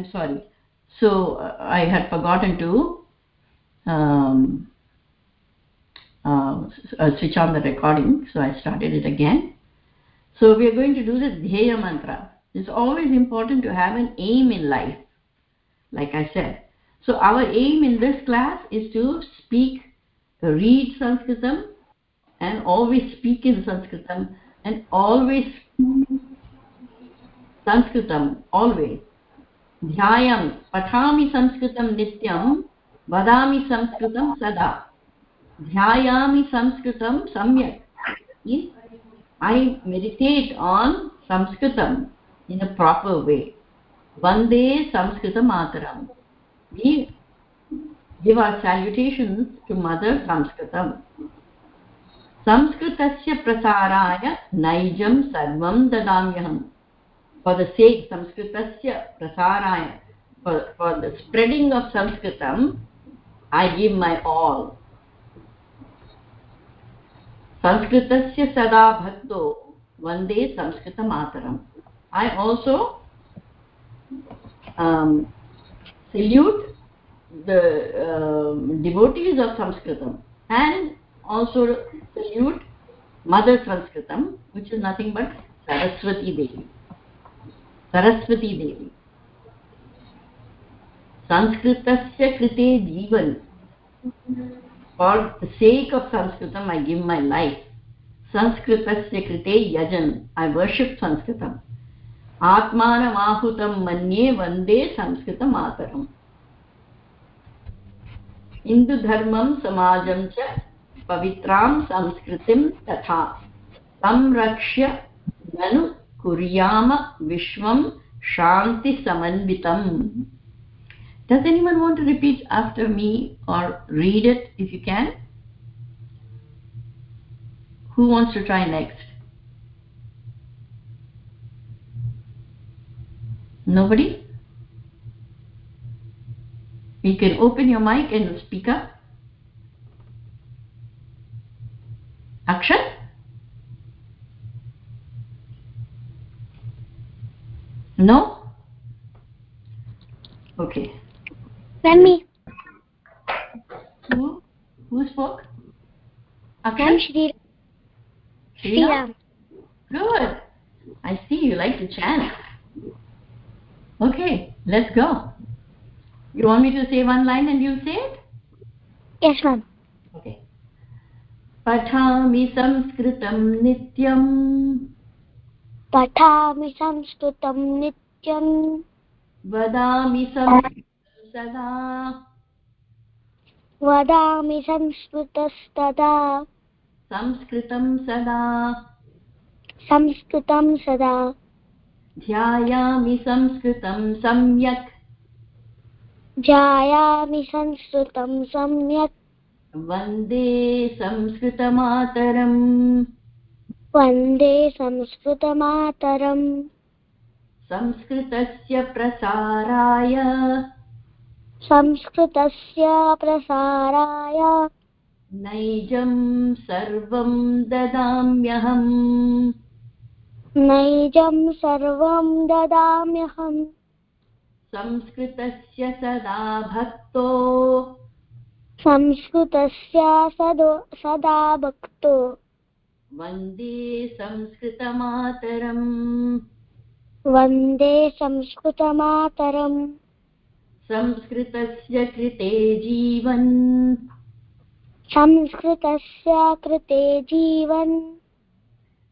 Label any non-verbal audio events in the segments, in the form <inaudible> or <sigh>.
i'm sorry. So uh, i had forgotten to um, uh, uh, switch on the recording so i started it again. So we are going to do this dheya mantra. It's always important to have an aim in life like i said. So our aim in this class is to speak read sanskritam and always speak in sanskritam and always mm-hmm. sanskritam always. ध्यायामि पठामि संस्कृतं नित्यं वदामि संस्कृतं सदा ध्यायामि संस्कृतं सम्यक् meditate on Sanskritam in a proper way. Vande Sanskritam Mataram. We give our salutations to Mother. संस्कृतस्य प्रसाराय नैजं सर्वं ददाम्यहम् for the sake sanskritasya prasaraya for, for the spreading of sanskritam i give my all sada bhakto vande sanskritamataram i also um, salute the um, devotees of sanskritam and also salute mother sanskritam which is nothing but saraswati devi Saraswati देवी संस्कृतस्य कृते जीवन। For the sake of संस्कृतम् ऐ give मै life संस्कृतस्य कृते यजन्। ऐ worship संस्कृतम्। आत्मानमाहुतं मन्ये वंदे संस्कृतमातरम् हिन्दुधर्मं, समाजं च पवित्रां संस्कृतिं तथा संरक्ष्य ननु कुर्याम shanti samanvitam does anyone want to repeat after me or read it if you can who wants to try next nobody you can open your mic and speak up akshat no okay then me who who spoke Akshay? Shri Shri good i see you like to chant okay let's go you want me to say one line and you say it yes ma'am okay पठामि संस्कृतं नित्यम् पठामि संस्कृतं नित्यम्। वदामि सदा वदामि संस्कृतस्तदा। संस्कृतं सदा। संस्कृतं सदा। ध्यायामि संस्कृतं सम्यक्। ध्यायामि संस्कृतं सम्यक्। वंदे संस्कृतमातरम्। वंदे संस्कृतमातरम्। संस्कृतस्य प्रसाराय। संस्कृतस्य प्रसाराय। नैजं सर्वं ददाम्यहम्। नैजं सर्वं ददाम्यहम्। संस्कृतस्य सदा भक्तो। संस्कृतस्य सदो सदा भक्तो। वंदे संस्कृतमातरम्। वंदे संस्कृतमातरम्। संस्कृतस्य कृते जीवन्। संस्कृतस्य कृते जीवन्।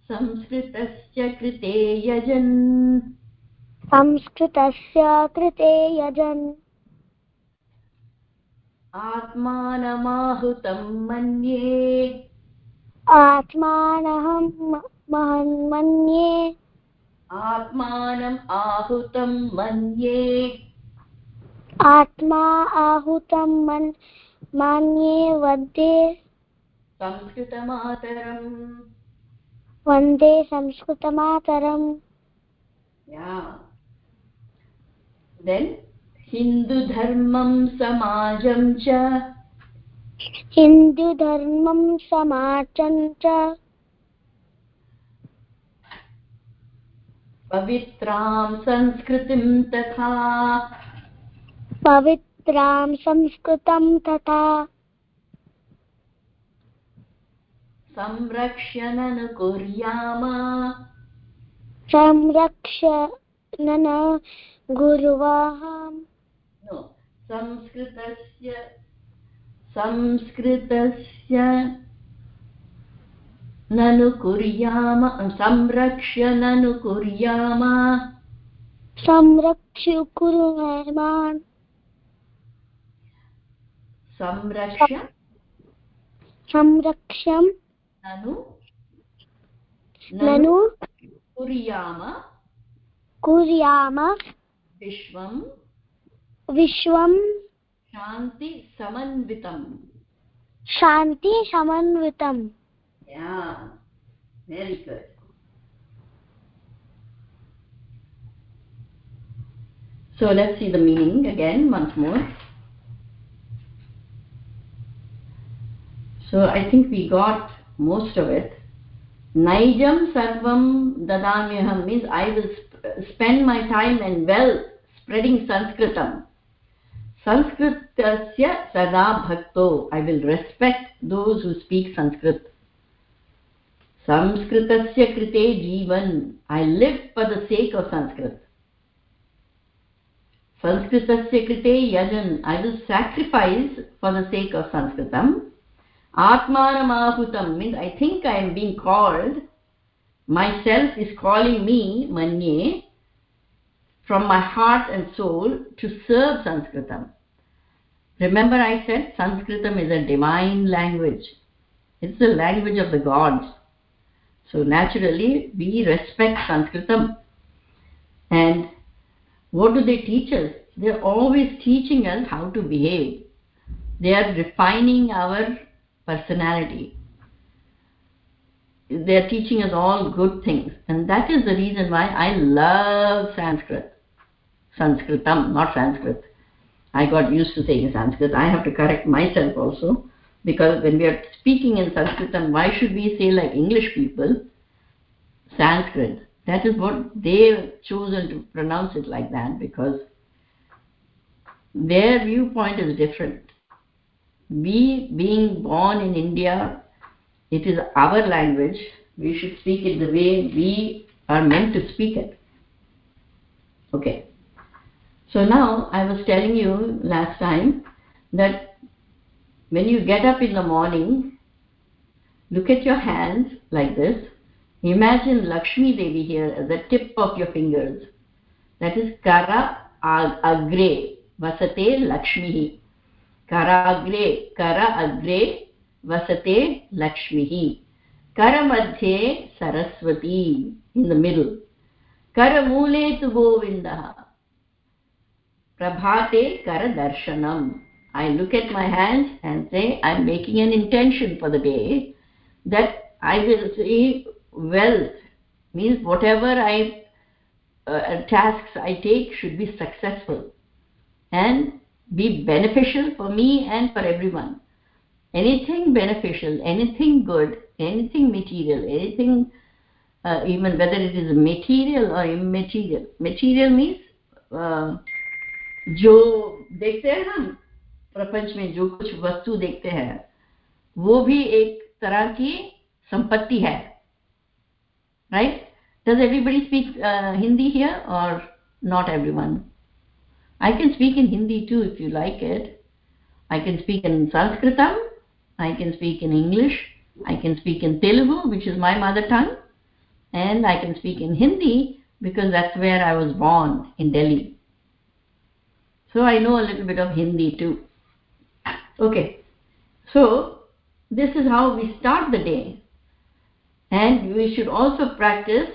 संस्कृतस्य कृते यजन्। संस्कृतस्य कृते यजन्। आत्मानमाहुतं मन्ये। आत्मानहं महन् मन्ये आत्मानम् आहुतं मन्ये। आत्मा आहुतं मन् मान्ये वंदे। संस्कृतमातरम्। वंदे संस्कृतमातरम्। हिन्दुधर्मं समाजं च। हिन्दुधर्मं समाजं च पवित्रां संस्कृतिं तथा। पवित्रां संस्कृतं तथा। ननुकुर्याम संरक्षणन गुर्वाहाम् संस्कृतस्य संस्कृतस्य ननु कुर्याम संरक्ष्य ननु कुर्याम। संरक्ष्य कुर्याम संरक्ष्य संरक्ष्यं ननु ननु कुर्याम। कुर्याम विश्वं विश्वं शान्ति समन्वितम् शान्ति समन्वितम् yeah very good so let's see the meaning again once more so i think we got most of it naijam sarvam dadamyaham means i will sp- spend my time and well spreading sanskritam Sanskritasya sada bhakto i will respect those who speak sanskrit. संस्कृतस्य कृते जीवन्। I live for the sake of Sanskrit संस्कृतस्य कृते यजन्। I will sacrifice for the sake of संस्कृतम्। आत्मानमाहुतं means I think I am being called my self is calling me मन्ये। from my heart and soul to serve Sanskritam. Remember I said Sanskritam is a divine language. It's the language of the gods. So naturally we respect Sanskritam. And what do they teach us? They're always teaching us how to behave. They are refining our personality. They are teaching us all good things. And that is the reason why I love Sanskrit. Sanskritam, not Sanskrit. I got used to saying Sanskrit. I have to correct myself also because when we are speaking in Sanskritam, why should we say like English people, Sanskrit? That is what they've chosen to pronounce it like that because their viewpoint is different. We, being born in India, it is our language. We should speak it the way we are meant to speak it. Okay. So now I was telling you last time that when you get up in the morning, look at your hands like this. Imagine Lakshmi Devi here as the tip of your fingers. That is Kara Agre Vasate Lakshmi. Kara Agre Kara Agre Vasate Lakshmi. Kara Madhye Saraswati in the middle. Kara Mule tu. Prabhate Kara Darshanam. I look at my hands and say, I'm making an intention for the day that I will see wealth, means whatever I uh, tasks I take should be successful and be beneficial for me and for everyone. Anything beneficial, anything good, anything material, anything, uh, even whether it is material or immaterial. Material means uh, जो देखते हैं हम प्रपंच में जो कुछ वस्तु देखते हैं, वो भी एक तरह की संपत्ति है right does everybody speak Hindi here or not everyone I can speak in Hindi too if you like it I can speak in Samskritam I can speak in English I can speak in Telugu which is my mother tongue and I can speak in Hindi because that's where I was born in Delhi so i know a little bit of hindi too. Okay. So this is how we start the day. And we should also practice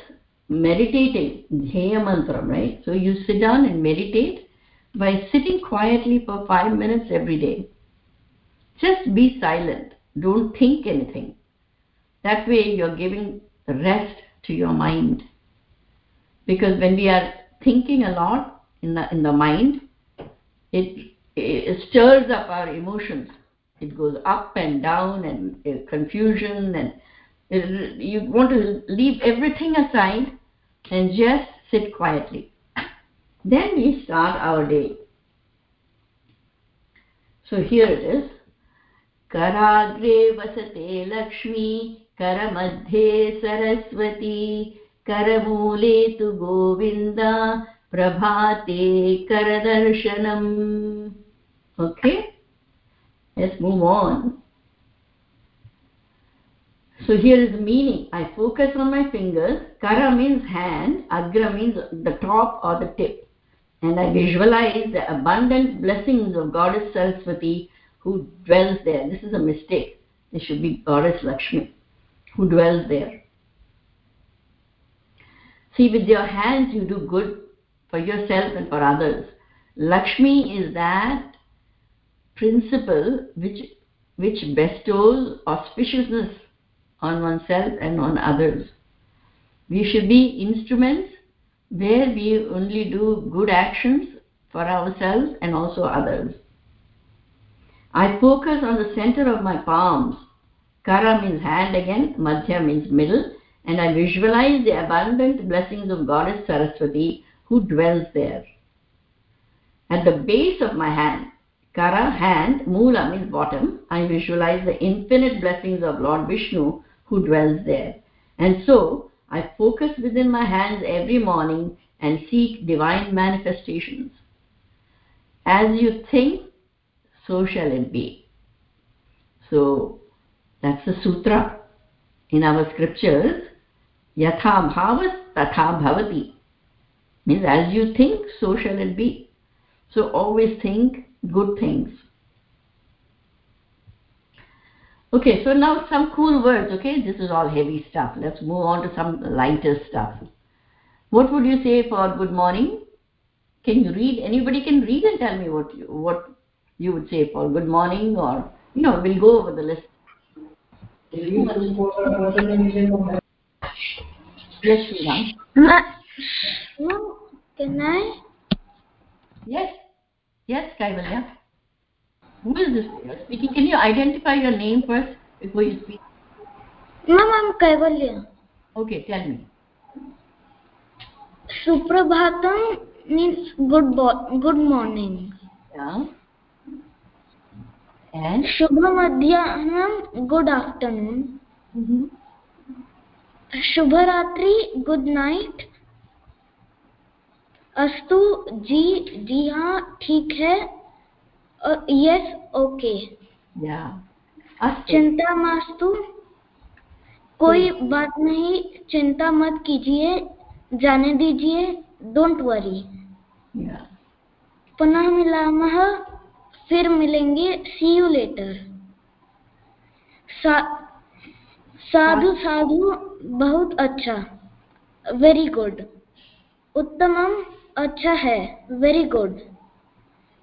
meditating. Dhyaya mantram right? So you sit down and meditate by sitting quietly for 5 minutes every day. Just be silent. Don't think anything. That way you're giving rest to your mind. Because when we are thinking a lot in the in the mind it, it stirs up our emotions it goes up and down and uh, confusion and you want to leave everything aside and just sit quietly. <coughs> Then we start our day. So here it is. कराग्रे वसते लक्ष्मी करमध्ये सरस्वती करमूले तु गोविन्द प्रभाते करदर्शनम् Okay? Let's move on. So here is meaning. I focus on my fingers. Kara means hand. Agra means the top or the tip. And I visualize the abundant blessings of Goddess Saraswati who dwells there. This is a mistake. It should be Goddess Lakshmi who dwells there. See, with your hands you do good for yourself and for others. Lakshmi is that principle which which bestows auspiciousness on oneself and on others. We should be instruments where we only do good actions for ourselves and also others. I focus on the center of my palms. Kara means hand again, Madhya means middle, and I visualize the abundant blessings of Goddess Saraswati who dwells there. At the base of my hand, Kara, hand, Mula means bottom, I visualize the infinite blessings of Lord Vishnu who dwells there. And so, I focus within my hands every morning and seek divine manifestations. As you think, so shall it be. So, that's the sutra in our scriptures. Yatha bhavas tatha bhavati. Means as you think, so shall it be. So always think good things. Okay, so now some cool words, okay? This is all heavy stuff. Let's move on to some lighter stuff. What would you say for good morning? Can you read? Anybody can read and tell me what you, what you would say for good morning or, you know, we'll go over the list. Yes, Sriram. Can I? Yes. Yes, Kaivalya. Who is this speaking? Can you identify your name first before you speak? Ma'am, I'm Kaivalya. Okay, tell me. Suprabhatam means good bo- good morning. Yeah. And? Shubha Madhyanam, good afternoon. Mm-hmm. Shubharatri, good night. अस्तु जी जी हाँ ठीक है। Yes okay. चिंता मास्तु। कोई बात नहीं चिंता मत कीजिए जाने दीजिए डोंट वरी. पुनः मिलामः फिर मिलेंगे सी यू लेटर साधु साधु बहुत अच्छा। वेरी गुड उत्तमम। अच्छा है वेरी गुड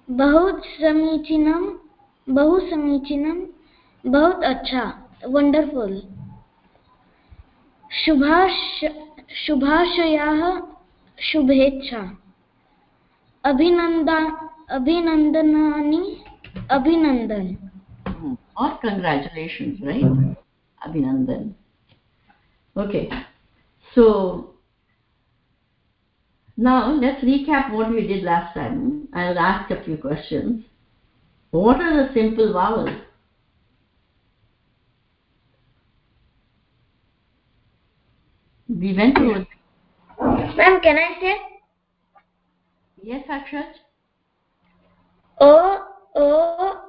बहुत समीचीनम बहु समीचीनम बहुत अच्छा वंडरफुल शुभाश शुभाशयाः शुभेच्छा अभिनंदन अभिनंदनानि अभिनंदन Mm. Or congratulations, right? Abhinandan. Okay. So, now let's recap what we did last time. I'll ask a few questions. What are the simple vowels? We went over. Ma'am, can I say? Yes, Akshat? O, O,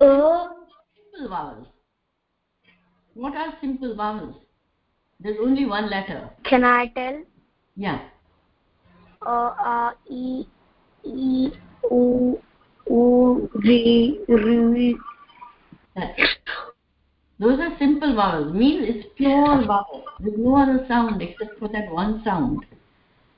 O, Simple vowels. What are simple vowels? There's only one letter. can I tell? Yeah. O, A, E, E, U, U, V, R, That's it. Those are simple vowels. Means it's pure vowel. There's no other sound except for that one sound.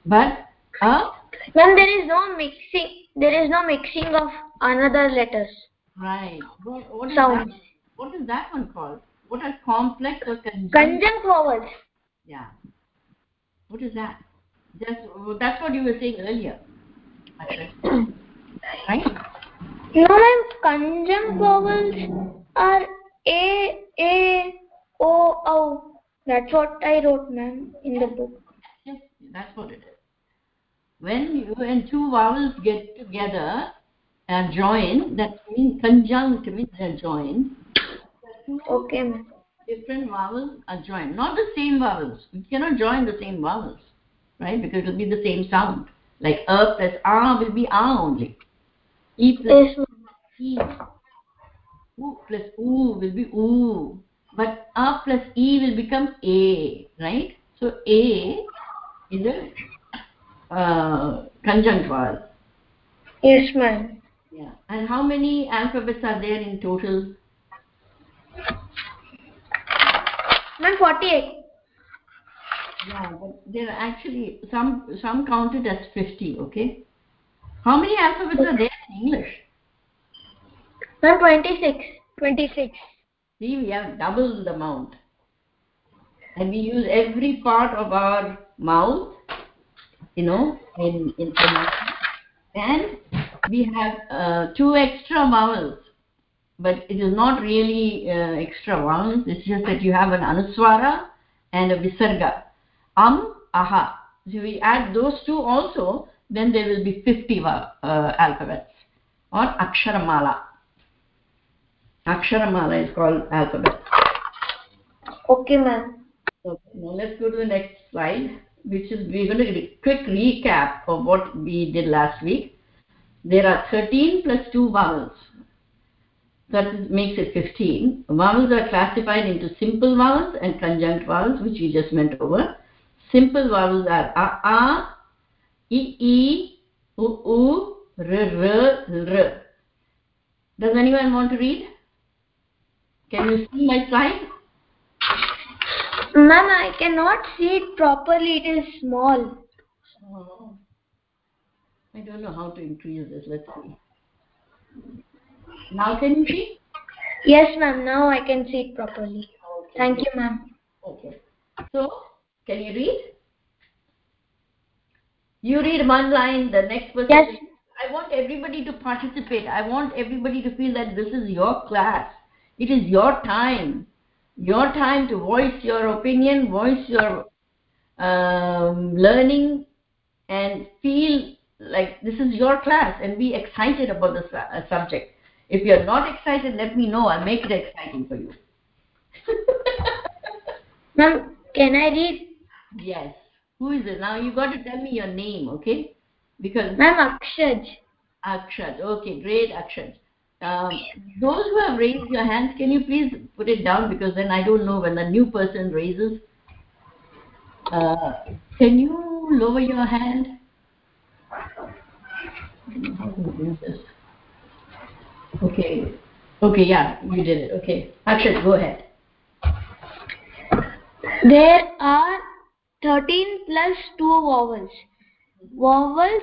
But a Ma'am, there is no mixing. There is no mixing of another letters. right. What, what is Sound. that? What is that one called? What are complex or conjunct? Conjunct vowels. Yeah. What is that? Just that's what you were saying earlier. <coughs> Right? No, ma'am. Conjunct vowels are A, A, O, O. That's what I wrote, ma'am, in the book. Yes, that's what it is when you and two vowels get together and join that means conjunct means they're joined Okay, ma'am. Different vowels are joined. Not the same vowels. You cannot join the same vowels right? Because it will be the same sound. Like a plus a will be a only. E plus e. U plus u will be u. But a plus e will become a right? So a is a uh, conjunct vowel. Yes, ma'am. yeah. And how many alphabets are there in total Ma'am, 48. yeah but there are actually some some counted as 50 okay how many alphabets are there in english Ma'am, 26. 26. see we have double the amount and we use every part of our mouth you know in in pronouncing. and we have uh, two extra vowels but it is not really uh, extra vowels it's just that you have an anuswara and a visarga am aha so we add those two also then there will be 50 va- uh, alphabets or aksharamala aksharamala is called alphabet Okay, ma'am. Okay, now let's go to the next slide, which is we're going to do a quick recap of what we did last week. There are 13 plus 2 vowels. That is, makes it 15. Vowels are classified into simple vowels and conjunct vowels, which we just went over. Simple vowels are a, a, e, e, u, u, r, r, r. Does anyone want to read? Can you see my slide? Ma'am, I cannot see it properly. It is small. Oh. I don't know how to increase this. Let's see. Now can you see? Yes, ma'am. Now I can see it properly. Okay. Thank you, ma'am. Okay. So, can you read? You read one line, the next person. Yes. I want everybody to participate. I want everybody to feel that this is your class. It is your time. Your time to voice your opinion, voice your um, learning, and feel like this is your class and be excited about the su- uh, subject. If you're not excited, let me know. I'll make it exciting for you. <laughs> Ma'am, can I read? yes. Who is it? Now you got to tell me your name, okay? Because Ma'am, Akshaj. Akshad. Okay, great Akshad. Um, those who have raised your hands, can you please put it down because then I don't know when a new person raises. Uh, can you lower your hand? How do we do this? Okay. Okay, yeah, you did it. Okay. Akshad, go ahead. There are 13 plus 2 vowels. Vowels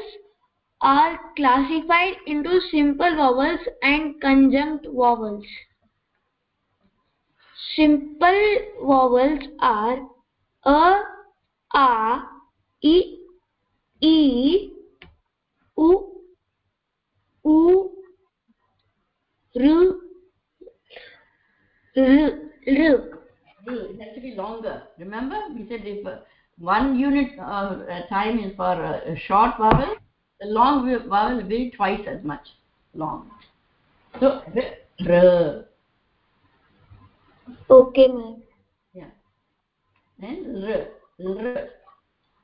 are classified into simple vowels and conjunct vowels. Simple vowels are a, a, e, e, u, u, r, r, r. It has to be longer. Remember, we said if uh, one unit uh, uh, time is for a, a short vowel, the long vowel will be twice as much long. So, r, Okay, ma'am. yeah. And r, r.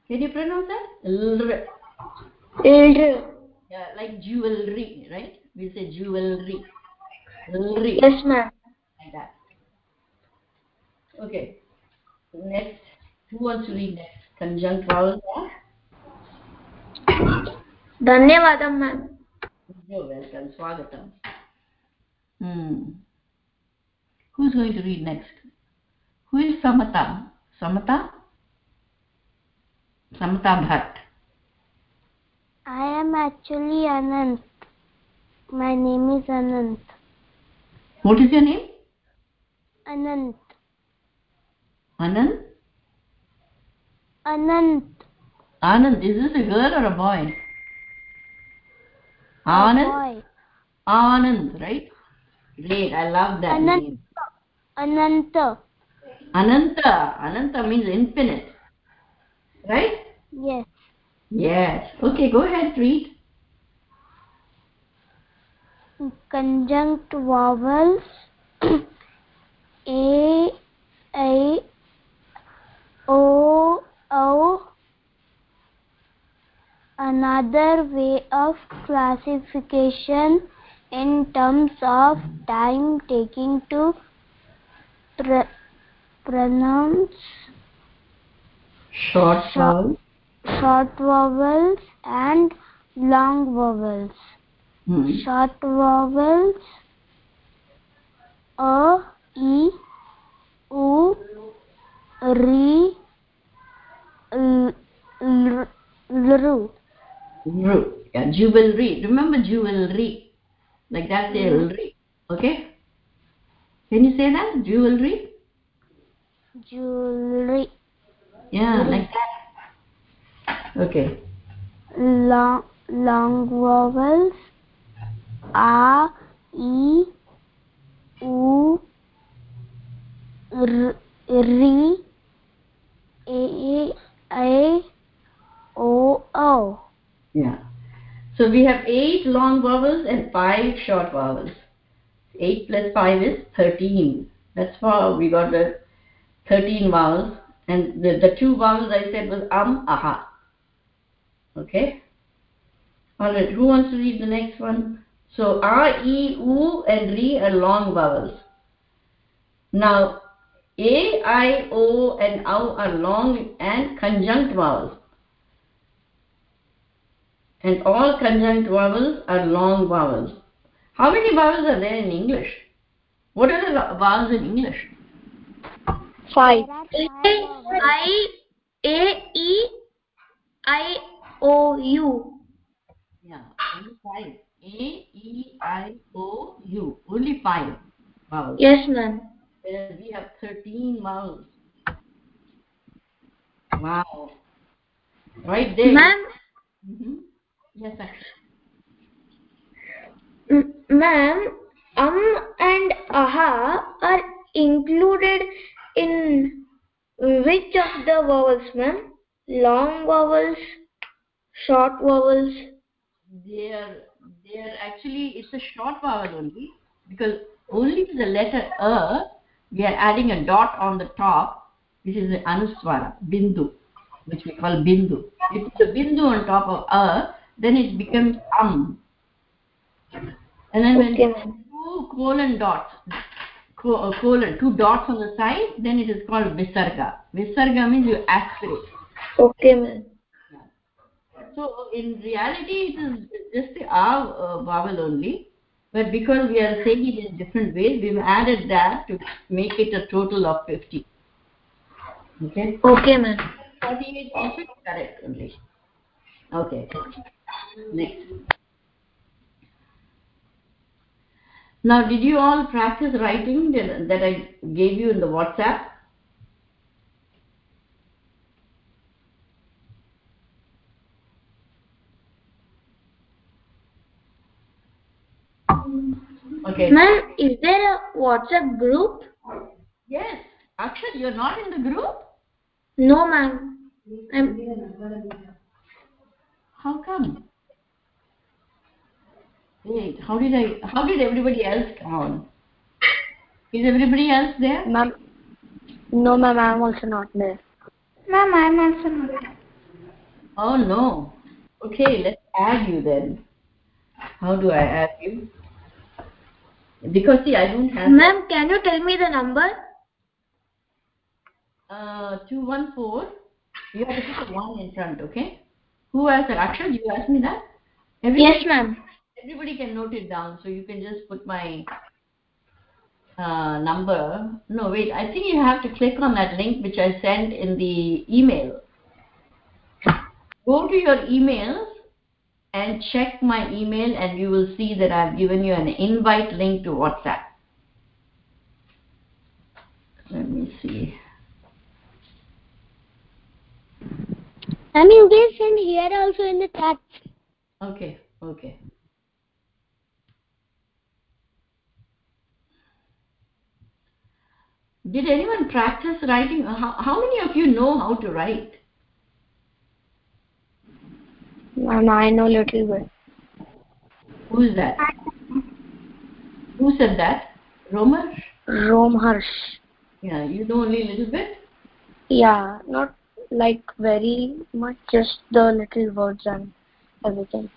Can you pronounce that? R. L, Yeah, like jewelry, right? We say jewelry. Yes, ma'am. Like that. Okay. Next. Who wants to read next? Conjunct vowel are? धन्यवादं ma'am You're welcome. Swagatam. Hmm. Who's going to read next? Who is Samata? Samata? Samata Bhatt. I am actually Anant. My name is Anant. What is your name? Anant. anant Anant. anant Is this a girl or a boy? Anand? Boy. Anand, right? Great. I love that Anand. name. Ananta. Ananta. Ananta means infinite. Right? Yes. Yes. Okay, go ahead, read. Conjunct vowels <clears throat> A, I, O, O. Another way of classification in terms of time taking to pr pronounce Short Short. short vowels and long vowels. Hmm. Short vowels A, E, U, Ri, L, L, Lru. Ru. Yeah, jewelry. Remember jewelry. Like that, jewelry. Okay? Can you say that? Jewelry? Jewelry. Yeah, like that. Okay. Long, long vowels A, E, U, R, Ri, A, I, O, O. Yeah. So we have eight long vowels and five short vowels. Eight plus five is thirteen. That's how we got the thirteen vowels. And the, the two vowels I said was um, aha. Okay? Alright, who wants to read the next one? So A, E, U and Ri are long vowels. Now A, I, O and Au are long and conjunct vowels. And all conjunct vowels are long vowels. How many vowels are there in English? What are the vowels in English? Five. A I A E I O U. Yeah, only five. A, E, I, O, U. Only five vowels. Yes, ma'am. Whereas we have 13 vowels. Wow. Right there. Ma'am, hmm Yes, Akshay. m- ma'am, um and aha are included in which of the vowels, ma'am? Long vowels, short vowels. They are, they are actually, it's a short vowel only because only the letter A, we are adding a dot on the top, which is the anuswara, bindu, which we call bindu. If it's a bindu on top of A, then it becomes um. And then when Okay, ma'am. two colon dots, uh, colon, two dots on the side, then it is called visarga. Visarga means you aspirate. Okay, ma'am. So in reality, it is just the R uh, vowel only, but because we are saying it in different ways, we've added that to make it a total of 50. Okay? Okay, ma'am. 48 is correct only. Okay. Next. Now, did you all practice writing that, that I gave you in the WhatsApp? Okay. Ma'am, is there a WhatsApp group? Yes. Akshat, you're not in the group? No, ma'am. I'm, How come? Wait, how did I, how did everybody else come on? Is everybody else there? Ma'am. No, ma'am, I'm also not there. Ma'am, I'm also not there. Oh no. Okay, let's add you then. How do I add you? Because see, I don't have ma'am, can you tell me the number? uh, 214. You have to put 1 in front, okay? Who asked that? Akshat, you asked me that? Everybody, Yes, ma'am. Everybody can note it down, so you can just put my uh, number. No, wait, I think you have to click on that link which I sent in the email. Go to your emails and check my email and you will see that I've given you an invite link to WhatsApp. Let me see. I mean, you can send here also in the chat. Okay, okay. Did anyone practice writing? How, how many of you know how to write? Ma'am, I know little bit. Who is that? Who said that? Romer? Rom Yeah, you know only a little bit? Yeah, not like very much, just the little words and everything.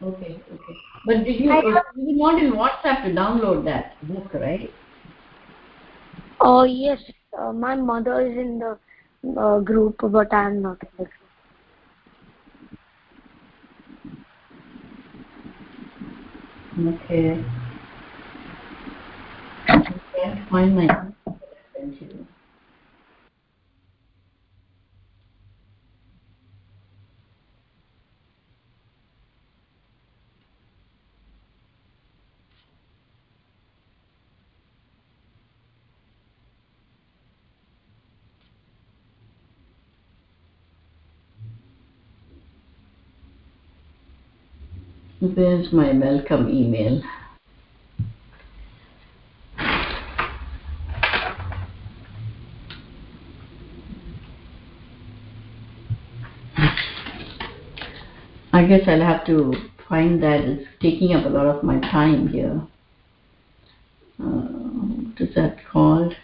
Okay, okay. But did you, uh, you want in WhatsApp to download that book, right? Oh yes, uh, my mother is in the uh, group, but I am not in Okay. I can't find my you. There's my welcome email. I guess I'll have to find that. It's taking up a lot of my time here. Uh, what is that called?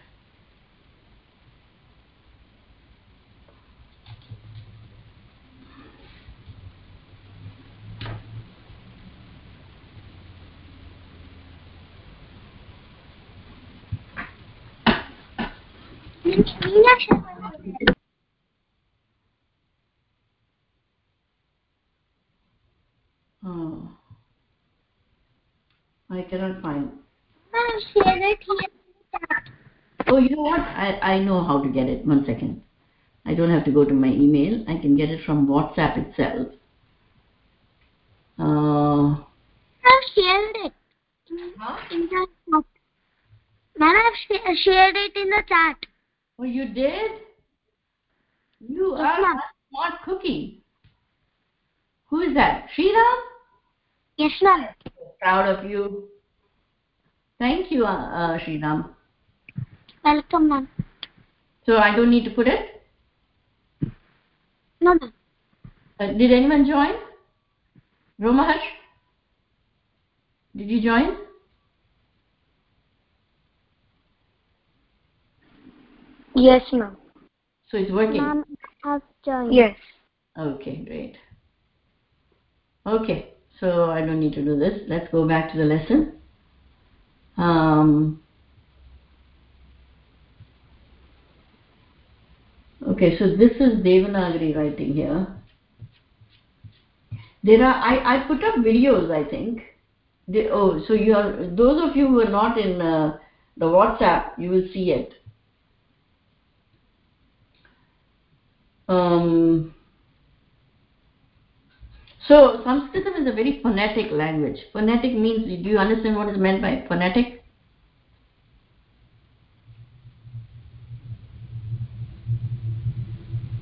Oh. I cannot find. Ma'am, share it here. Oh, you know what? I, I know how to get it. One second. I don't have to go to my email. I can get it from WhatsApp itself. Uh, I've shared it in the chat. Ma'am, I've sh- shared it in the chat. Oh, you did? You Yes, are smart cookie. Who is that? Sriram? Yes, ma'am. Proud of you. Thank you, uh, uh, Sriram. Welcome, ma'am. So I don't need to put it? No, ma'am. Uh, did anyone join? Romaharsh? Did you join? Yes, ma'am. So it's working. Ma'am, I've joined. Yes. Okay, great. Okay, so I don't need to do this. Let's go back to the lesson. Um, okay, so this is Devanagari writing here. There are I, I put up videos. I think. They, oh, so you are those of you who are not in uh, the WhatsApp, you will see it. Um, so Sanskritam is a very phonetic language. Phonetic means, do you understand what is meant by phonetic?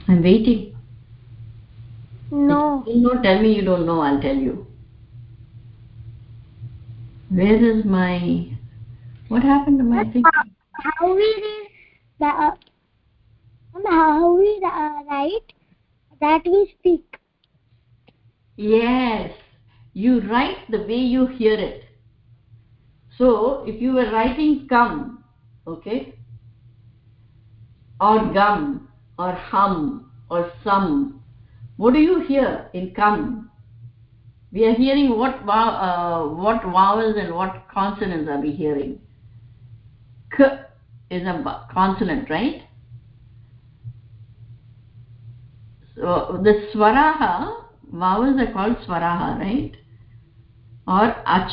I'm waiting. No. If you don't tell me you don't know, I'll tell you. Where is my, what happened to my thing? How we read the, uh, how we uh, write that we speak. Yes, you write the way you hear it. So, if you were writing come, okay, or gum, or hum, or sum, what do you hear in come? We are hearing what uh, what vowels and what consonants are we hearing? K is a consonant, right? The swaraha, vowels are called swaraha, right? Or ach,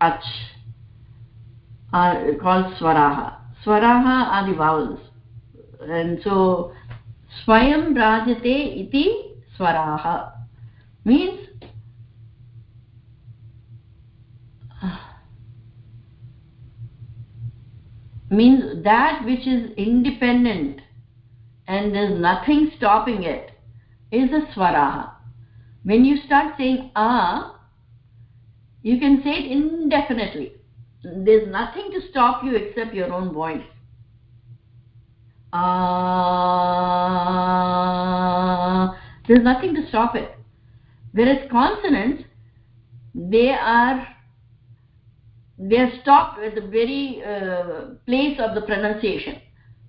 ach are called swaraha. Swaraha are the vowels. And so, swayam rajate iti swaraha means means that which is independent and there's nothing stopping it is a swaraha. When you start saying ah, you can say it indefinitely. There's nothing to stop you except your own voice. Ah, there's nothing to stop it. whereas consonants they are they are stopped at the very uh, place of the pronunciation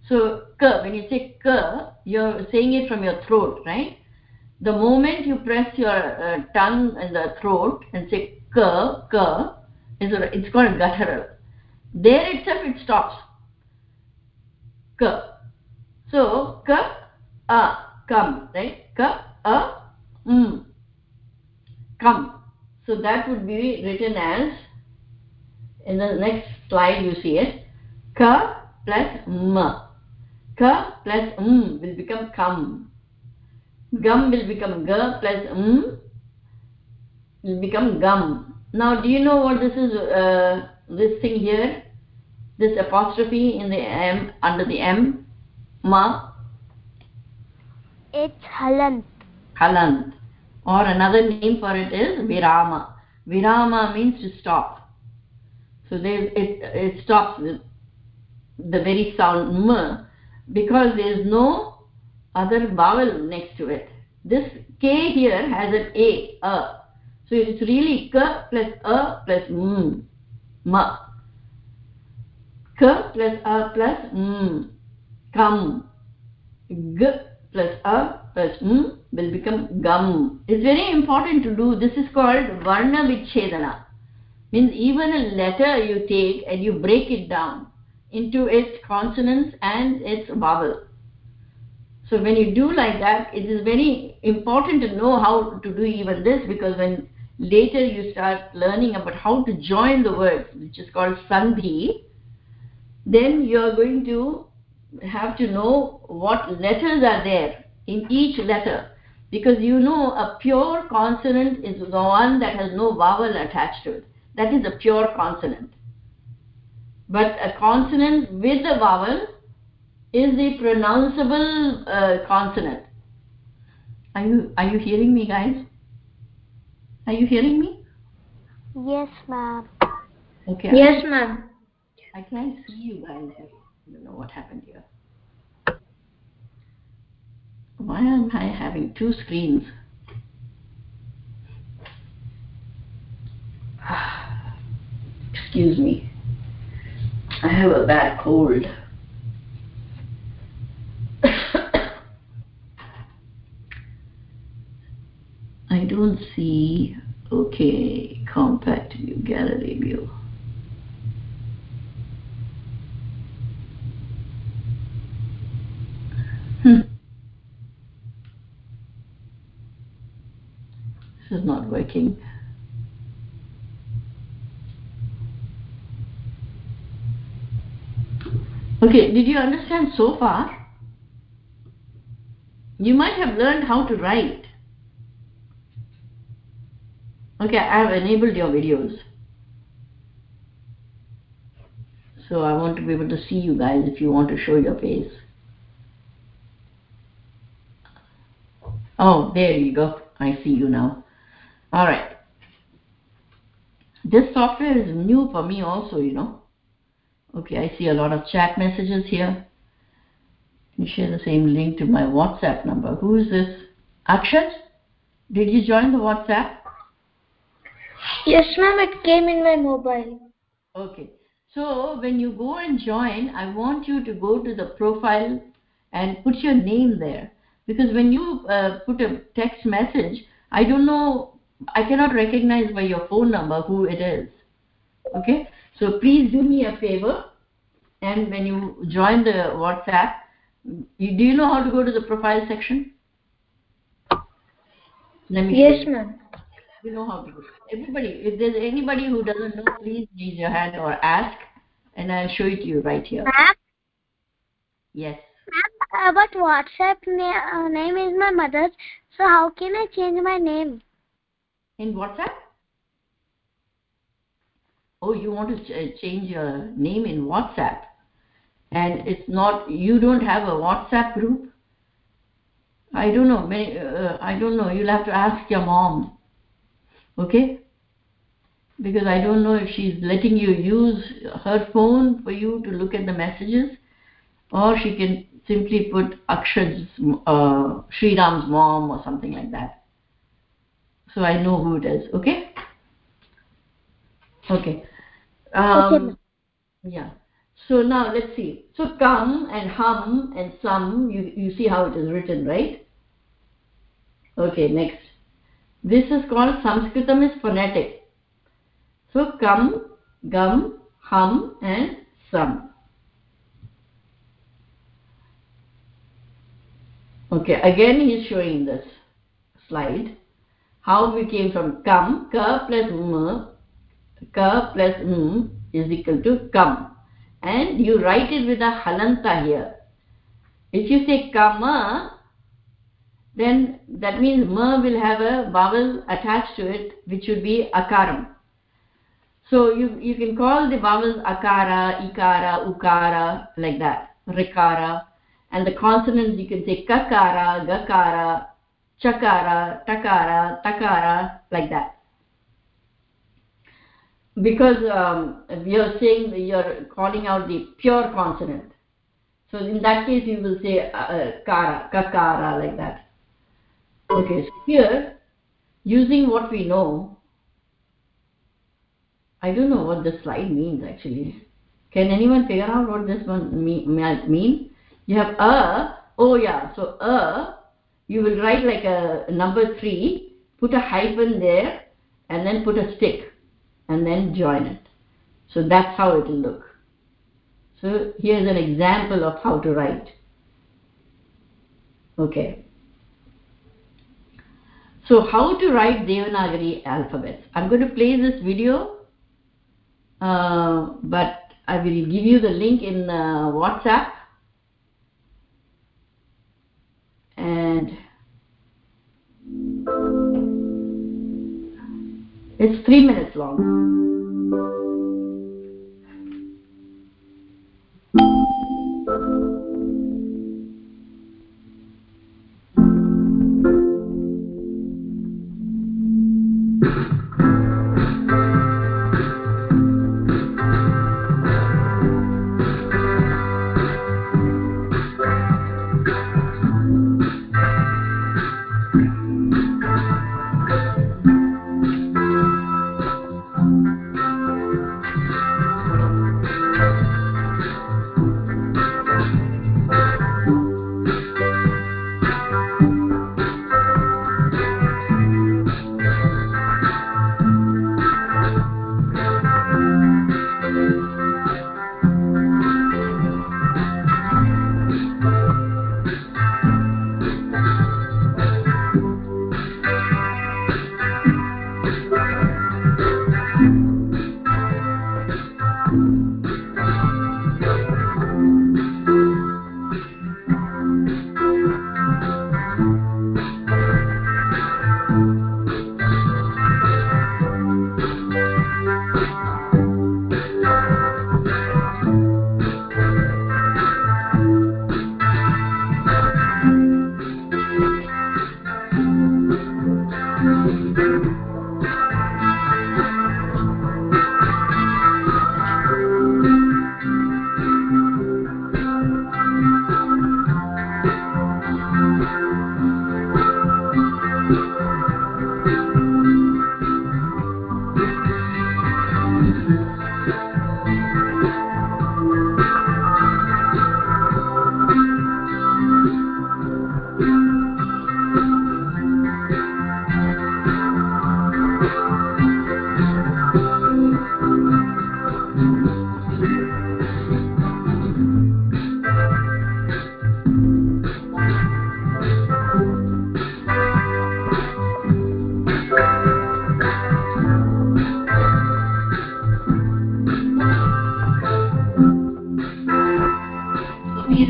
so k when you say k you're saying it from your throat right? The moment you press your uh, tongue in the throat and say k k is it's called guttural. There itself it stops. K so k a come right? K a mm come. So that would be written as in the next slide you see it ka plus m ka plus m will become come gum will become g plus m will become gum now do you know what this is uh, this thing here? This apostrophe in the m under the m ma? It's halant. halant. Or another name for it is virama. Virama means to stop. So there it, it stops the, the very sound m because there is no other vowel next to it. This k here has an a a. So it's really k plus a plus m. Ma k plus a plus m. Come g plus a plus m will become gum it's very important to do. This is called varna vichedana. Means even a letter you take and you break it down into its consonants and its vowel. So when you do like that it is very important to know how to do even this because when later you start learning about how to join the words which is called sandhi then you are going to have to know what letters are there in each letter. Because you know a pure consonant is the one that has no vowel attached to it. That is a pure consonant but a consonant with a vowel is the pronounceable uh, consonant are you are you hearing me guys are you hearing me Yes, ma'am. okay Yes, ma'am. I can't see you guys. I don't know what happened here. Why am I having two screens? <sighs> Excuse me. I have a bad cold. <coughs> I don't see. Okay, compact view, gallery view. Hmm. This is not working. Okay, did you understand so far? You might have learned how to write. Okay, I have enabled your videos. So I want to be able to see you guys if you want to show your face. Oh, there you go. I see you now. All right. This software is new for me also, you know. Okay, I see a lot of chat messages here. You share the same link to my WhatsApp number. Who is this? Akshat? Did you join the WhatsApp? Yes, ma'am. It came in my mobile. Okay. So when you go and join, I want you to go to the profile and put your name there. Because when you uh, put a text message, I don't know, I cannot recognize by your phone number who it is. Okay? So please do me a favor and when you join the WhatsApp, you, do you know how to go to the profile section? Let me Yes, ma'am. You know how to do. Everybody, if there's anybody who doesn't know, please raise your hand or ask, and I'll show it to you right here. Ma'am, Yes. ma'am, uh, but WhatsApp na- uh, name is my mother's, so how can I change my name? In WhatsApp? Oh, you want to ch- uh, change your name in WhatsApp, and it's not. You don't have a WhatsApp group. I don't know. May, uh, I don't know. You'll have to ask your mom. Okay? Because I don't know if she's letting you use her phone for you to look at the messages, or she can simply put Akshat's, uh, mom or something like that. so i know who it is okay okay. Okay, um, yeah. So now let's see. So come and hum and some you you see how it is written right? Okay next. This is called sanskritam is phonetic. So come gum hum and some okay again he is showing this slide. How we came from come ka plus m ka plus m is equal to come. And you write it with a halanta here. If you say kama then that means ma will have a vowel attached to it which would be akaram. So you you can call the vowels akara ikara ukara like that. Rikara. And the consonants you can say kakara gakara chakara takara takara like that because um, are saying you're calling out the pure consonant. So in that case you will say uh, kara kakara like that. Okay so here using what we know i don't know what this slide means actually. Can anyone figure out what this one mean? You have a oh yeah so a you will write like a number 3 put a hyphen there and then put a stick and then join it. So that's how it will look. So here's an example of how to write. Okay. So how to write Devanagari alphabets. I'm going to play this video uh, but I will give you the link in uh, WhatsApp. And it's three minutes long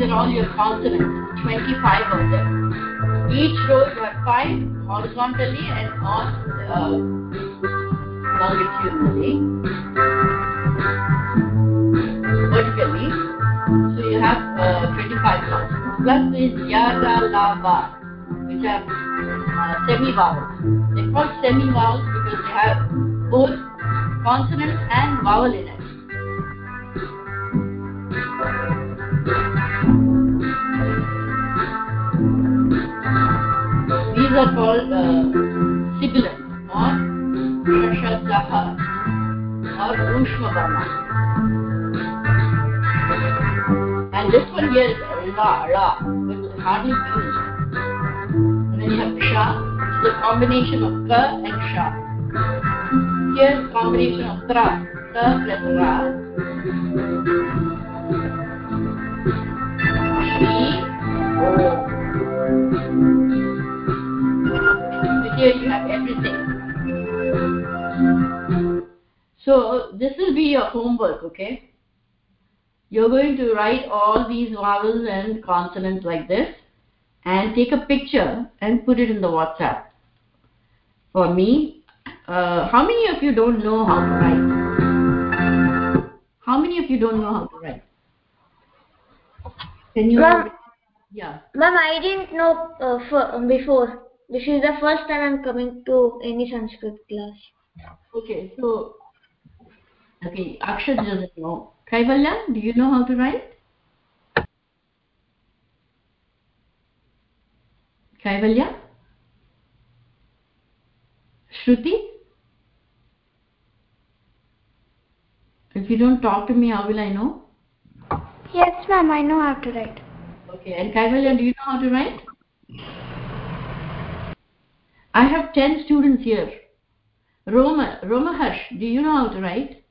these are all your consonants, 25 of them. Each row you have 5 horizontally and on uh, longitudinally. Vertically. So you have uh, 25 consonants. Plus this yada, la, ba, which are uh, semi-vowels. They're called semi-vowels because they have both consonant and vowel in it. These are called uh, sibilants. or Or Ushma And this one here is La, La, which is hardly used. And then you have Sha, which is a combination of Ka and Sha. Here is combination of Tra, Ta plus Ra. Shri, O. So here you have everything. So this will be your homework, okay? You're going to write all these vowels and consonants like this and take a picture and put it in the WhatsApp. For me, uh, how many of you don't know how to write? How many of you don't know how to write? Can you? Ma'am. Yeah. Ma'am, I didn't know uh, for, before. This is the first time I'm coming to any Sanskrit class. Okay, so okay, Akshat doesn't know. Kaivalya, do you know how to write? Kaivalya? Shruti? If you don't talk to me, how will I know? Yes, ma'am, I know how to write. Okay, and Kaivalya, do you know how to write? I have 10 students here. Roma, Roma Harsh, do you know how to write?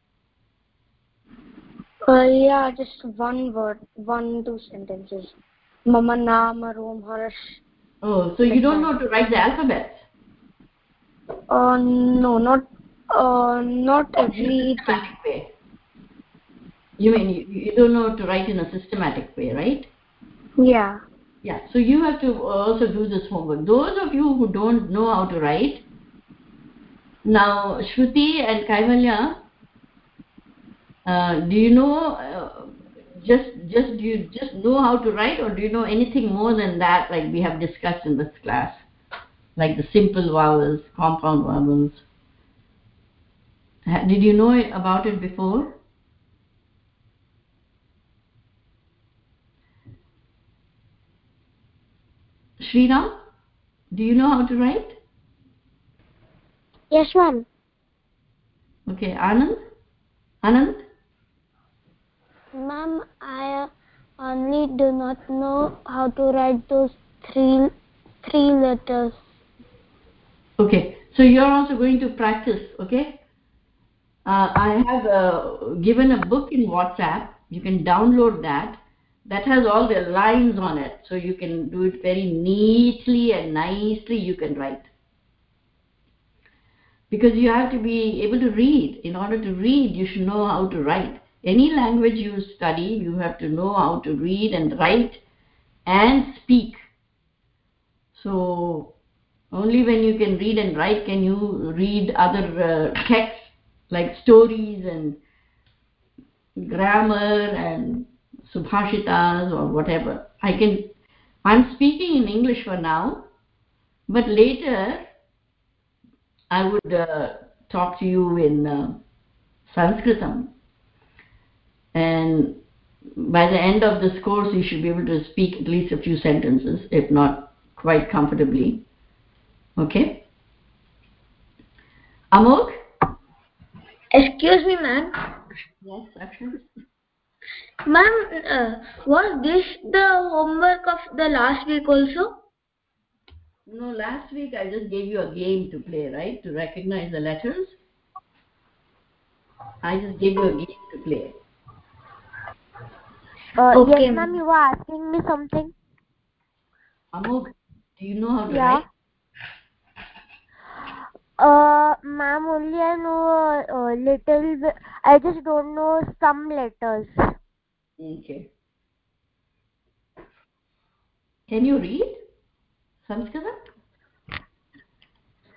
Uh, yeah, just one word, one, two sentences. Mama Nama Rom Harash. Oh, so you don't know how to write the alphabet? Uh, no, not, uh, not everything. Systematic way. You mean you, you don't know how to write in a systematic way, right? Yeah. Yeah, so you have to also do this homework. Those of you who don't know how to write, now Shruti and Kaivalya, uh, do you know uh, just just do you just know how to write, or do you know anything more than that, like we have discussed in this class, like the simple vowels, compound vowels? Did you know about it before? Sriram, do you know how to write? Yes, ma'am. Okay, Anand? Anand? Ma'am, I only do not know how to write those three three letters. Okay, so you're also going to practice, okay? Uh, I have uh, given a book in WhatsApp. You can download that. That has all the lines on it, so you can do it very neatly and nicely. You can write because you have to be able to read. In order to read, you should know how to write. Any language you study, you have to know how to read and write and speak. So only when you can read and write can you read other uh, texts like stories and grammar and subhashitas or whatever. I can. I'm speaking in English for now, but later I would uh, talk to you in uh, Sanskritam. And by the end of this course, you should be able to speak at least a few sentences, if not quite comfortably. Okay? Amok? Excuse me, ma'am. Yes, Akshay? Ma'am, uh, was this the homework of the last week also? No, last week I just gave you a game to play, right? To recognize the letters. I just gave you a game to play. Uh, Okay, yes, ma'am. ma'am, you were asking me something. Amok, do you know how to Yeah. write? Uh, ma'am, only I know a uh, little bit. I just don't know some letters. Okay. Can you read Sanskrit?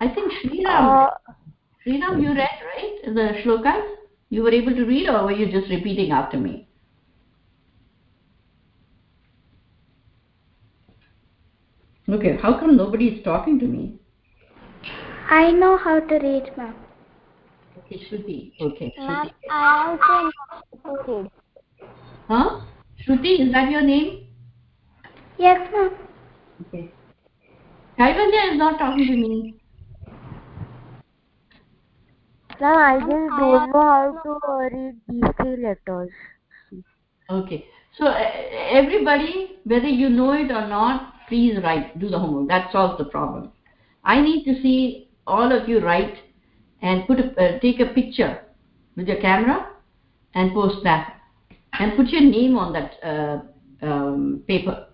I think Sriram, Uh, Sriram, you read, right? The shlokas? You were able to read or were you just repeating after me? Okay, how come nobody is talking to me? I know how to read, ma'am. Okay, Shruti. Okay, Ma'am, I also know how to read. Huh? Shruti, is that your name? Yes, ma'am. Okay. Kaivalya is not talking to me. Ma'am, I just don't know how to read these three letters. Okay. So uh, everybody, whether you know it or not, please write, do the homework. That solves the problem. I need to see all of you write and put a, uh, take a picture with your camera and post that and put your name on that uh, um, paper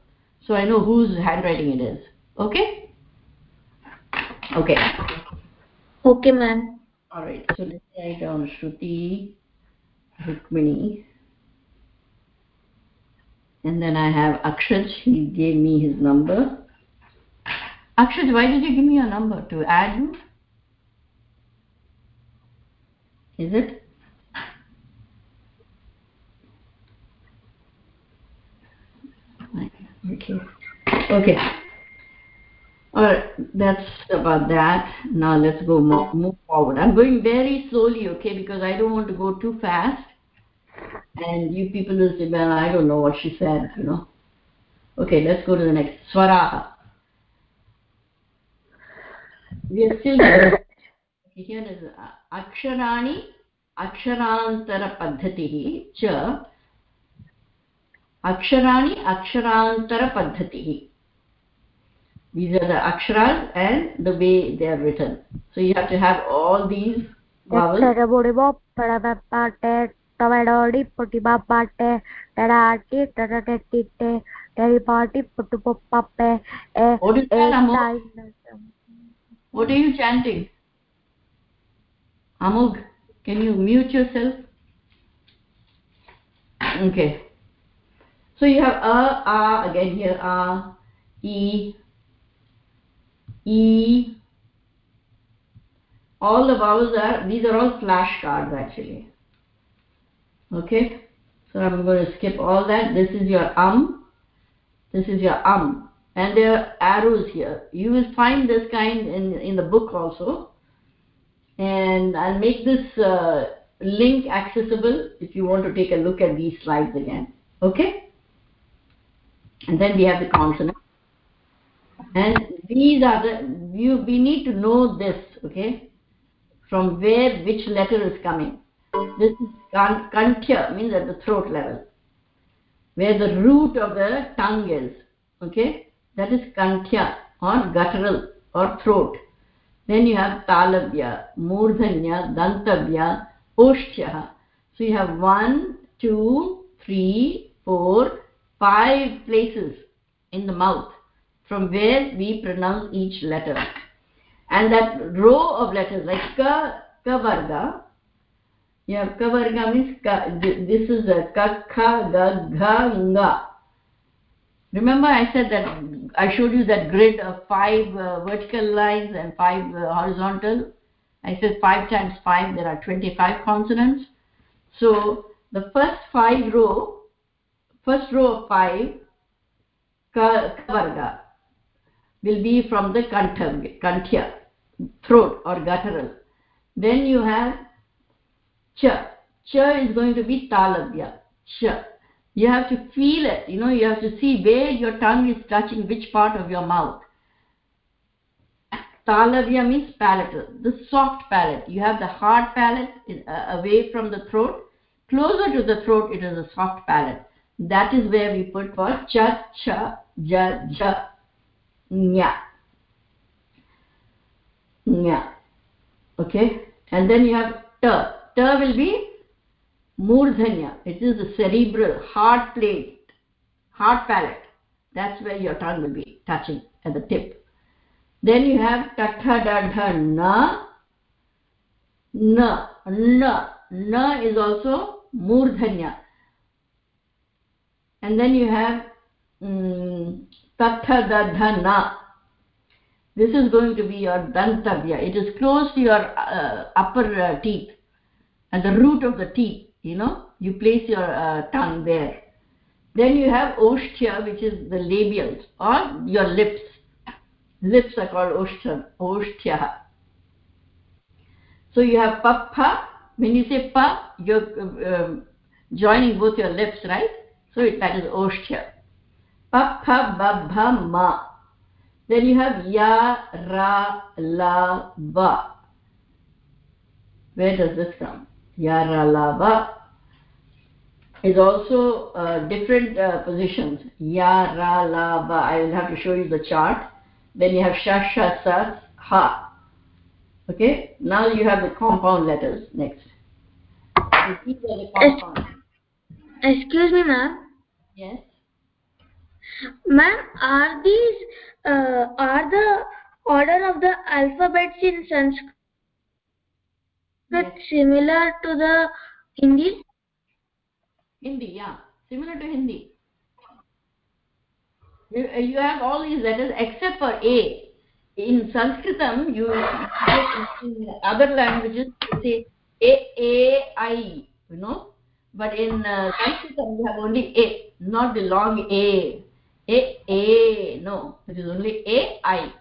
so I know whose handwriting it is. Okay? Okay. Okay, ma'am. All right. So let's write down Shruti Rukmini. And then I have Akshaj. He gave me his number. Akshaj, why did you give me your number? To add you? Is it? Okay. Okay All right. That's about that. Now let's go mo- move forward. I'm going very slowly, okay, because I don't want to go too fast. And you people will say, well, I don't know what she said, you know. Okay, let's go to the next. Swaraha. We are still here. Okay, here is uh, Aksharani, Aksharantara च अक्षराणि अक्षरान्तरपद्धतिः these are the aksharas and the way they are written. So you have to have all these vowels. Tavadodi putiba pate tadati tatatete teripati putupopape what is that amog what are you chanting? Amog can you mute yourself? Okay. So you have a a again here a e e all the vowels are these are all flashcards actually. Okay? So i'm going to skip all that. This is your um. This is your um. And there are arrows here. You will find this kind in in the book also. And i'll make this uh, link accessible if you want to take a look at these slides again. Okay? And then we have the consonant. And these are the you we need to know this okay? From where which letter is coming. This is kanthya means at the throat level where the root of the tongue is okay? That is kanthya or guttural or throat. Then you have talavya murdhanya dantavya oshtya. So you have one two three four five places in the mouth from where we pronounce each letter. And that row of letters like ka ka varga yeah ka varga means ka, this is a ka kha ga gha nga. Remember i said that i showed you that grid of five uh, vertical lines and five uh, horizontal. I said five times five there are 25 consonants. So the first five row first row of five ka, ka varga will be from the kanthya, throat or guttural. Then you have cha. Cha is going to be talavya. Cha. You have to feel it. You know, you have to see where your tongue is touching which part of your mouth. Talavya means palatal, the soft palate. You have the hard palate uh, away from the throat. Closer to the throat, it is a soft palate. That is where we put for cha, cha, ja, ja, nya. Nya. Okay? And then you have ta ta will be murdhanya. It is the cerebral hard plate hard palate. That's where your tongue will be touching at the tip. Then you have tatha dadha na. Na. Na na is also murdhanya. And then you have um, tathadadhana. This is going to be your dantavya. It is close to your uh, upper uh, teeth, and the root of the teeth, you know, you place your uh, tongue there. Then you have oshtya, which is the labials, or your lips. Lips are called oshtya, oshtya. So you have pappa. When you say pa, you're um, joining both your lips, right? So it, that is oshtya pa pha ba bha ma then you have ya ra la va where does this come? Yaralava is also uh, different uh, positions. Yaralava i will have to show you the chart. Then you have shashasa ha okay? Now you have the compound letters next. So these are the compound excuse me ma'am. Yes ma'am are these uh, are the order of the alphabets in sanskrit Yes. similar to the hindi? Hindi yeah. Similar to hindi. You, you have all these letters except for a. In sanskritam you in other languages you say a a i you know? But in uh, sanskritam you have only a not the long a a a no it is only a. I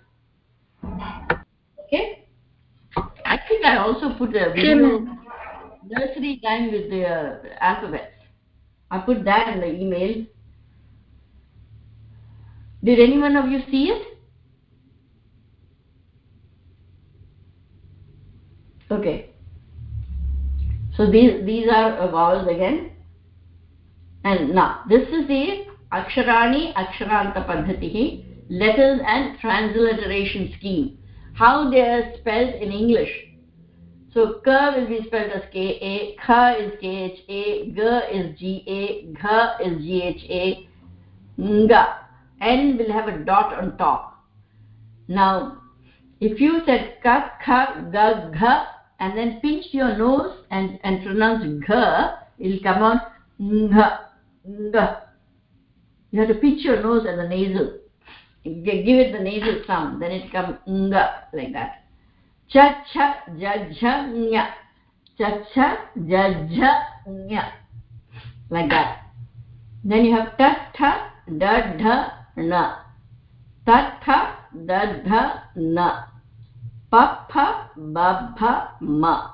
okay i think i also put a video nursery time with the uh, alphabets i put that in the email. Did any one of you see it? Okay so these these are vowels again. And now this is the aksharani aksharanta paddhatihi letters and transliteration scheme. How they are spelled in english. So ka will be spelled as k a kha is k h a ga is g a gha is g h a nga n will have a dot on top. Now if you said ka kha ga gha and then pinch your nose and and pronounce gha it will come out nga nga you have to pinch your nose and the nasal. Give it the nasal sound then it comes nga like that. Cha cha ja ja nya cha cha ja ja nya like that. Then you have ta tha da dha na. Ta tha da dha na. Pa pha ba pha ma.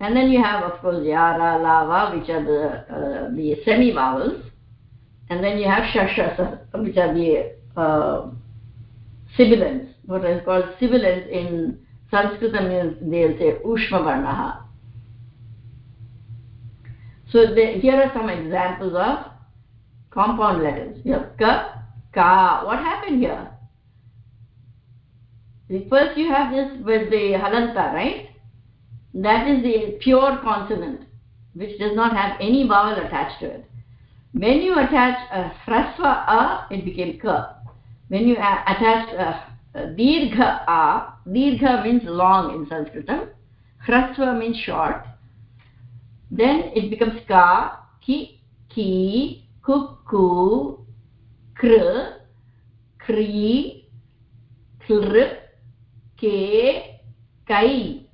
And then you have of course yara lava which are the uh, the semi vowels and then you have shashasa which are the uh, sibilants what is called sibilants in sanskrit means they'll say ushma varnaha so here are some examples of compound letters. You have ka ka. What happened here? First you have this with the halanta right? That is the pure consonant which does not have any vowel attached to it when you attach a hrasva a it became ka when you attach a, dirgha a dirgha means long in sanskritam hrasva means short then it becomes ka ki ki kukku kr kri kr ke kai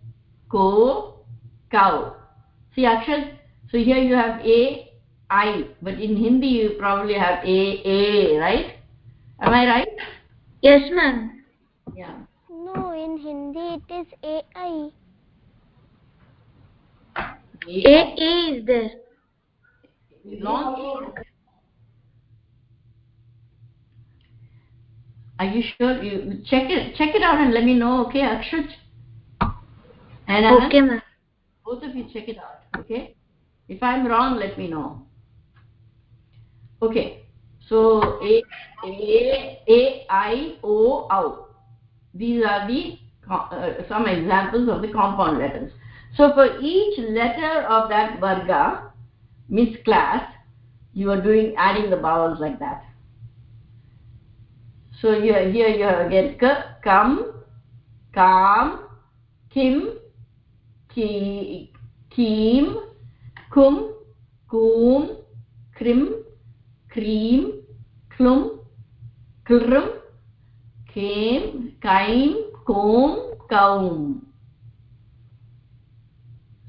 ko cow see akshar so here you have a i but in hindi you probably have a a right? Am i right? Yes ma'am. Yeah. No, in Hindi it is AI. a a is there. Long A. are you sure? You check it check it out and let me know okay akshat and okay ma'am. Both of you check it out okay? If i'm wrong let me know okay. So a a a i o o these are the uh, some examples of the compound letters. So for each letter of that varga means class you are doing adding the vowels like that. So here here you have again k kam kam kim ki kim kum kum krim klrum came kaim comb kaum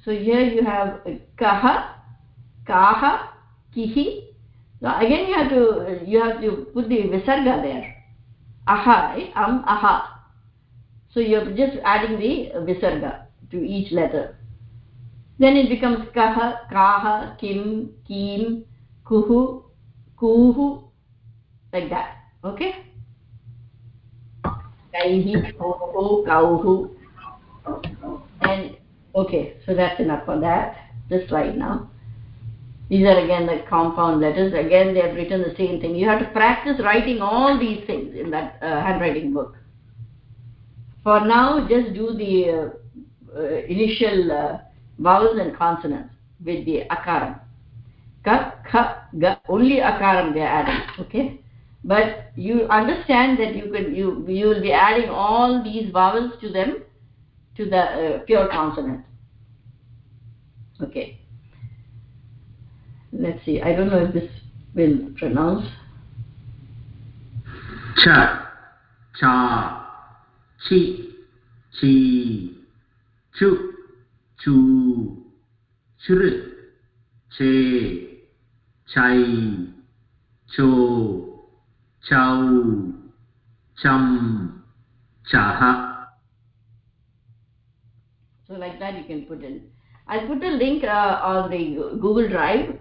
so here you have kaha kaha kihi now again you have to you have to put the visarga there aha right? am aha so you're just adding the visarga to each letter then it becomes kaha kaha kim kim kuhu kuhu like that okay? kaihi koho kauhu and okay so that's enough for that this slide now. These are again the compound letters. Again they have written the same thing. You have to practice writing all these things in that uh, handwriting book. For now just do the uh, uh, initial uh, vowels and consonants with the akaram ka kha ga only akaram they are adding okay? But you understand that you can you you will be adding all these vowels to them to the uh, pure consonant. Okay. Let's see i don't know if this will pronounce. Cha cha chi chi chu chu chur che chai cho chau cham chaha so like that you can put in. I'll put a link uh, on the google drive.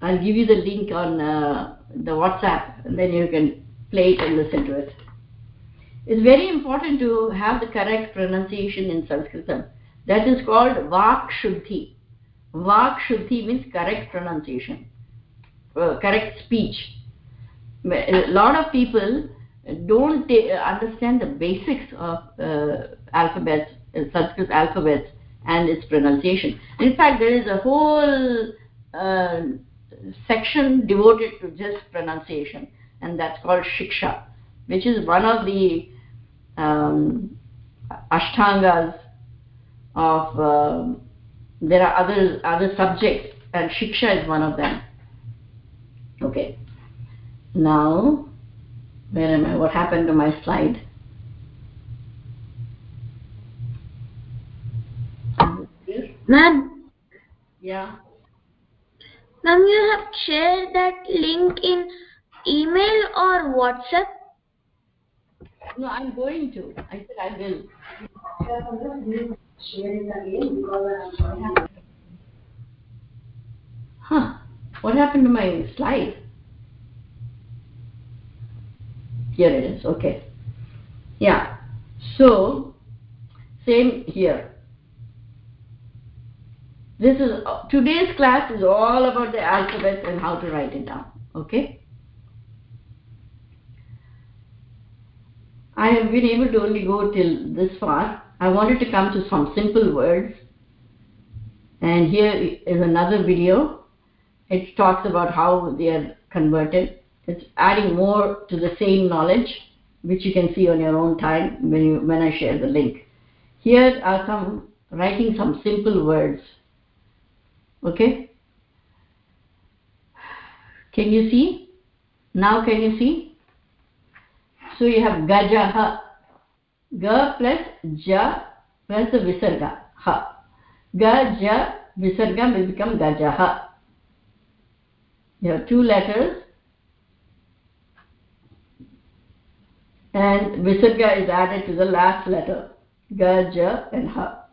I'll give you the link on uh, the whatsapp and then you can play it and listen to it. It's very important to have the correct pronunciation in sanskritam. That is called vak shuddhi vak shuddhi means correct pronunciation uh, correct speech. A lot of people don't understand the basics of uh, alphabets uh, sanskrit alphabets and its pronunciation. In fact there is a whole uh, section devoted to just pronunciation and that's called shiksha which is one of the um, ashtangas of uh, there are other other subjects and shiksha is one of them. Okay. Now where am i? What happened to my slide? Ma'am, yeah. Ma'am, you have shared that link in email or WhatsApp? no i'm going to. I said i will huh. What happened to my slide? Here it is. Okay. Yeah. So same here. This is uh, today's class is all about the alphabet and how to write it down. Okay? I have been able to only go till this far. I wanted to come to some simple words. And here is another video. It talks about how they are converted. It's adding more to the same knowledge, which you can see on your own time when, you, when I share the link. Here are some writing some simple words. Okay? Can you see? Now can you see? So you have gajaha. Ga plus ja plus the visarga. Ha. Ga, visarga will. You have two letters. And visarga is added to the last letter. Ga, ja and ha.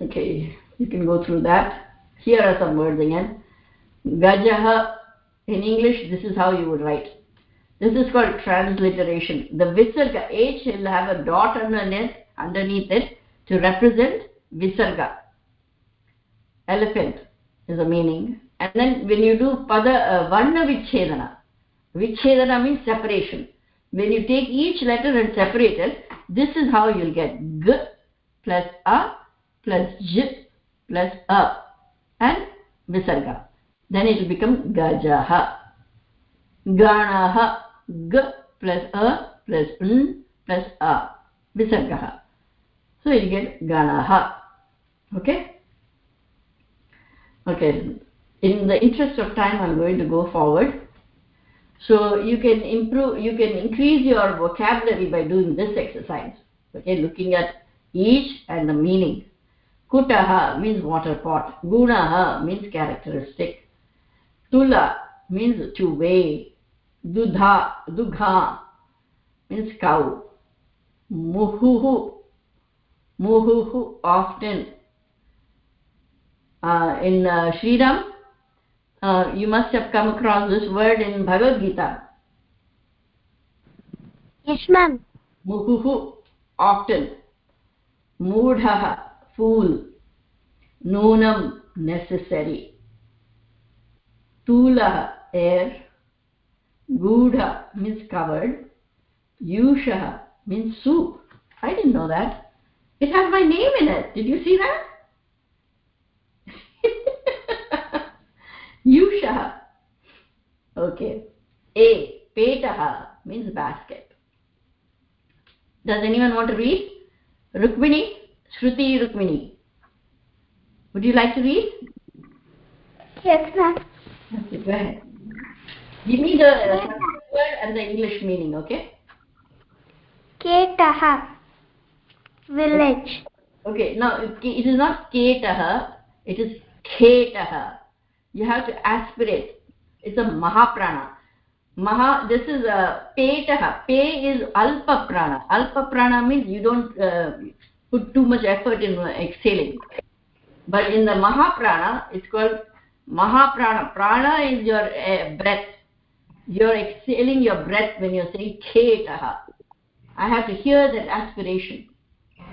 Okay, you can go through that. Here are some words again. Gajaha, in English, this is how you would write. This is called transliteration. The visarga H will have a dot underneath, underneath it to represent visarga. Elephant is a meaning. And then when you do pada uh, varna vichedana, means separation. When you take each letter and separate it, this is how you'll get g plus a plus j plus a and visarga. Then it will become gajaha. Ganaha g plus a plus n plus a visargah so you get ganaha okay? Okay. In the interest of time i'm going to go forward. So you can improve you can increase your vocabulary by doing this exercise. Okay? Looking at each and the meaning. Kutaha means water pot. Gunaha means characteristic. Tula means to weigh दुधा दुघा means कौ मुहुः मुहुः often in Shriram you must have come across this word in Bhagavad Gita मुहुः often मूढः fool नूनं necessary तूलः एर् gudha means covered. Yushah means soup. I didn't know that. It has my name in it. Did you see that? <laughs> Yushah okay. A petah means basket. Does anyone want to read? Rukmini shruti rukmini. Would you like to read? Yes, ma'am. okay go ahead give me the uh, word and the english meaning okay? Ketah. Village. okay now it is not ketah it is ketah you have to aspirate. It's a mahaprana. Maha this is a petah pe is alpa prana alpa prana means you don't uh, put too much effort in uh, exhaling. But in the mahaprana it's called mahaprana. Prana is your uh, breath you're exhaling your breath when you're saying ketah i have to hear that aspiration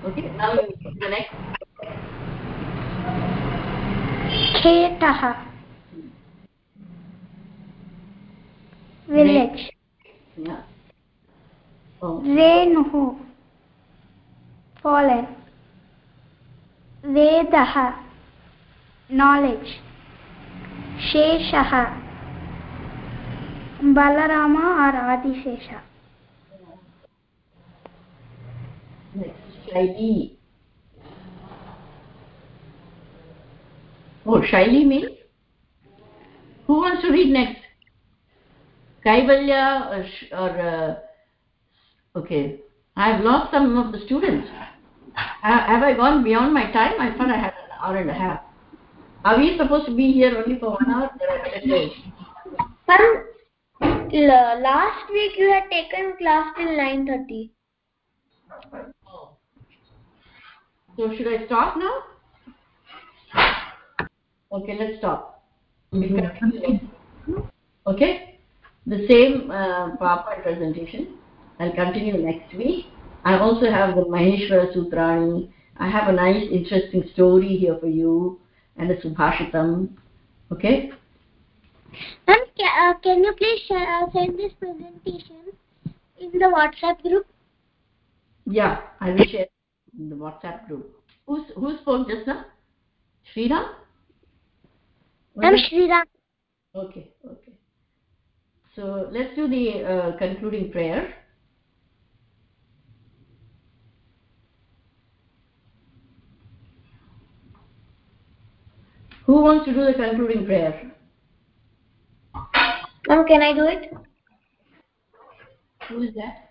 okay now you the next Ketah. Village. yeah oh Renuhu. Fallen. Vedah. Knowledge. Sheshah. Oh shaili means who wants to read next kaivalya or, sh- or uh, okay i have lost some of the students ha- have i gone beyond my time i thought i had an hour and a half are we supposed to be here only for one hour There last week you had taken class till 9.30. so should i stop now? Okay let's stop. Okay? The same uh, PowerPoint presentation. I'll continue next week. I also have the Maheshwara Sutrani. I have a nice interesting story here for you and a Subhashitam. Okay Ma'am, ca- uh, can you please share, uh, send this presentation in the WhatsApp group? yeah I will share in the WhatsApp group who's, who spoke just now Ma'am, it? Shriram. Okay, okay. So let's do the uh, concluding prayer. Who wants to do the concluding prayer? Ma'am, can I do it? Who is that?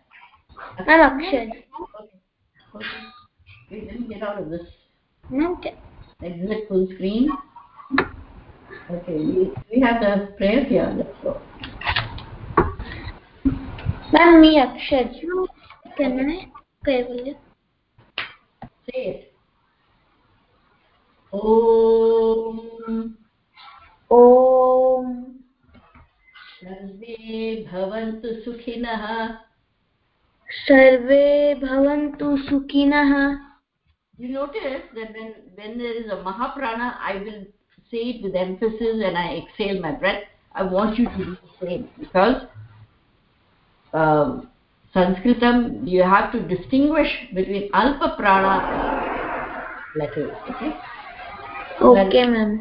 I'm Akshay. Okay. okay. Wait, let me get out of this. Ca- Exit full screen. Okay, we, we have the prayer here. Let's go. ma'am, me, Akshay. Can I? Okay, will you? Say it. Om Om. सर्वे भवन्तु सुखिनः। सर्वे भवन्तु सुखिनः। You notice that when when there is a mahaprana I will say it with emphasis and I exhale my breath I want you to same because Samskritam you have to distinguish between alpaprana letter okay ma'am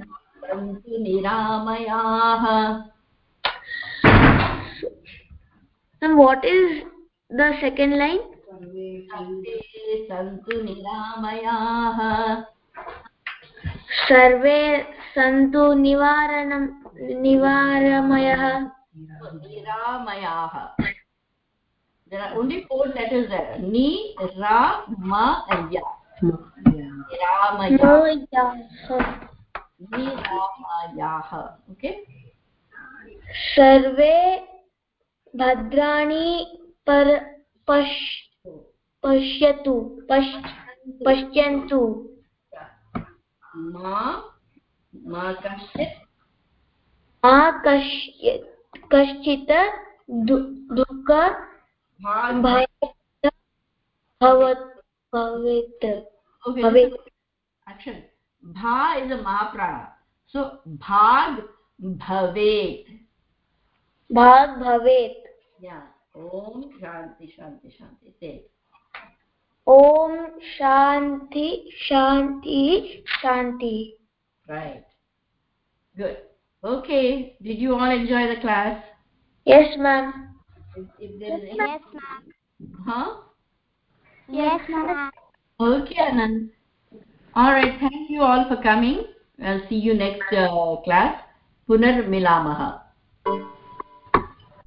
And what is the second line? Sarve Santu Niramayaha. सर्वे सन्तु निवारणं निवारमयः Niramayaha. There are only four letters there. Ni, Ra, Ma, and Ya. Niramaya. मोयः। Niramayaha. Okay? सर्वे भद्राणि पर पश्य पश्यतु पश् पश्यन्तु। मा मा कश्चित्। मा दु दुःख भवेत् भवेत् भवेत्। भा इस् अ मा प्राण yeah om shanti shanti shanti. Say Om Shanti Shanti Shanti. right. Good. Okay did you all enjoy the class? Yes, ma'am. if, if there is any yes ma'am. Huh? Yes ma'am. Okay anand. All right thank you all for coming. I'll see you next uh, class. Punar milamaha